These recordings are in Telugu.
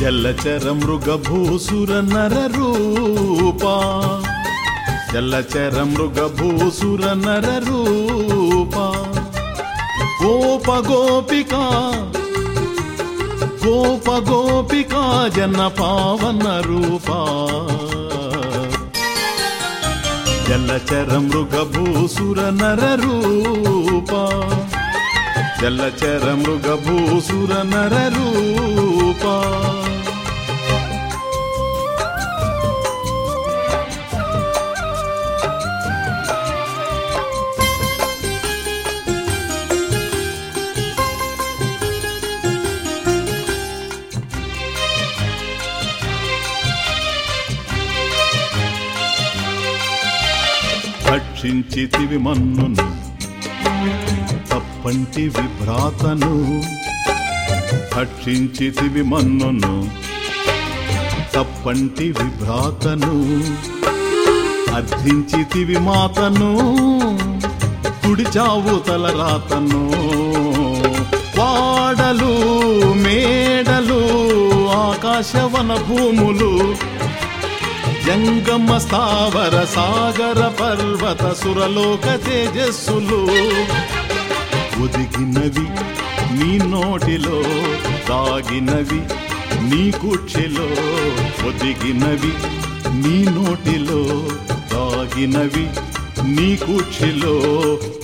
జలచర మృగభూసుర నర రూపా. జలచర మృగభూసుర నర రూపా. గోప గోపికా గోప గోపికా జన పావన రూపా. జలచర మృగభూసుర నర రూపా. జలచర మృగభూసుర నర రూపా. భక్షించితివి మన్నును తప్పంటి విభ్రాతను భక్షించితివి మన్నును తప్పంటి విభ్రాతను అర్థించితివి మాతను కుడిచావు తలరాతను వాడలు మేడలు ఆకాశవన భూములు జంగమ స్థావర సాగర పర్వత సురలోక తేజస్సులు. ఒదిగినవి నీ నోటిలో దాగినవి నీ కుక్షిలో ఒదిగినవి నీ నోటిలో దాగినవి నీ కుక్షిలో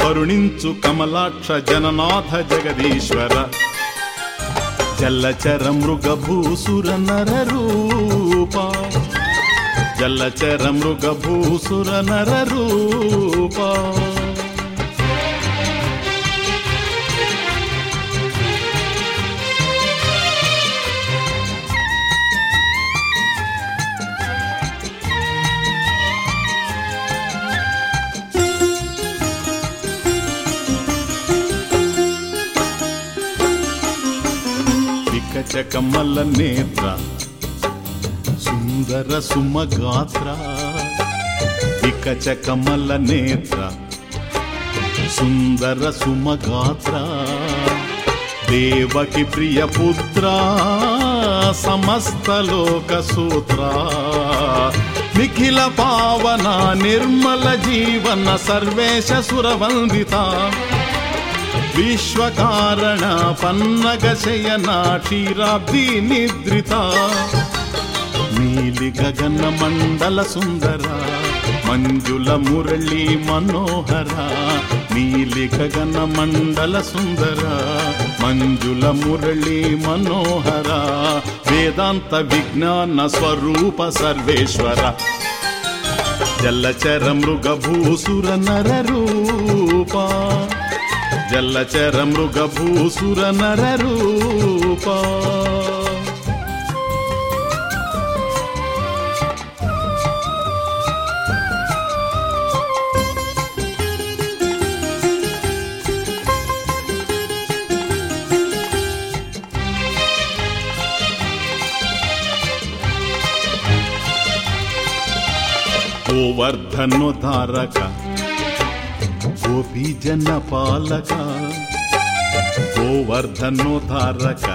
కరుణించు కమలాక్ష జననాథ జగదీశ్వర. జల్లచర మృగభూసుర నర జలచర మృగభూసుర నర రూప. వికచకమల నేత్ర సుందర సుమగాత్ర వికచకమల నేత్ర సుందర సుమగాత్ర దేవకి ప్రియ పుత్ర సమస్త లోక సూత్ర. నిఖిల పావన నిర్మల జీవన సర్వేశ సురవందిత విశ్వకారణ పన్నగ శయన క్షీరాబ్ది నిద్రిత. నీలి గగన మండల సుందర మంజుల మురళి మనోహర నీలి గగన మండల సుందర మంజుల మురళి మనోహర వేదాంత విజ్ఞాన స్వరూప సర్వేశ్వర. జల్లచర మృగభూసుర నర రూప జల్లచర మృగభూసుర నర రూపా. గోవర్ధనోద్ధారక గోపీ జన పాలక గోవర్ధనోద్ధారక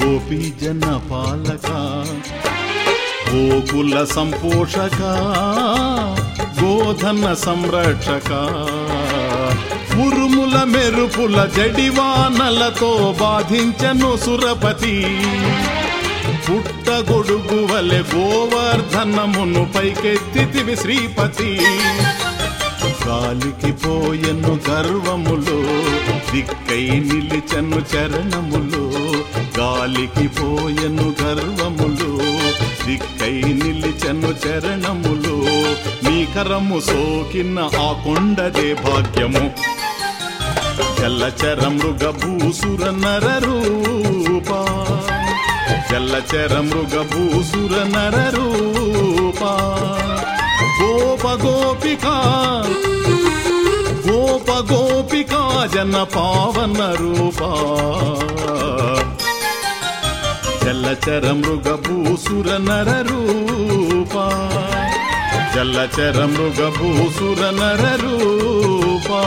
గోపీ జన పాలక గోకుల సంపోషక గోధన సంరక్షక ఉరుముల మెరుపుల జడివానలతో బాధించను సురపతి. పుట్టగొడుగు వలె గోవర్ధనమును పైకెత్తితివి శ్రీపతి. గాలికి పోయెను గర్వములు దిక్కై నిలిచెను చరణములు గాలికి పోయెను గర్వములు దిక్కై నిలిచెను చరణములు నీ కరము సోకిన ఆ కొండదే భాగ్యము. జల్లచర మృగభూసుర నర రూపా. జలచర మృగభూసుర నర రూపా గోప గోపికా గోప గోపికా జన పావన రూపా. జలచర మృగభూసుర నర రూపా జల్లచర మృగభూసుర నర రూపా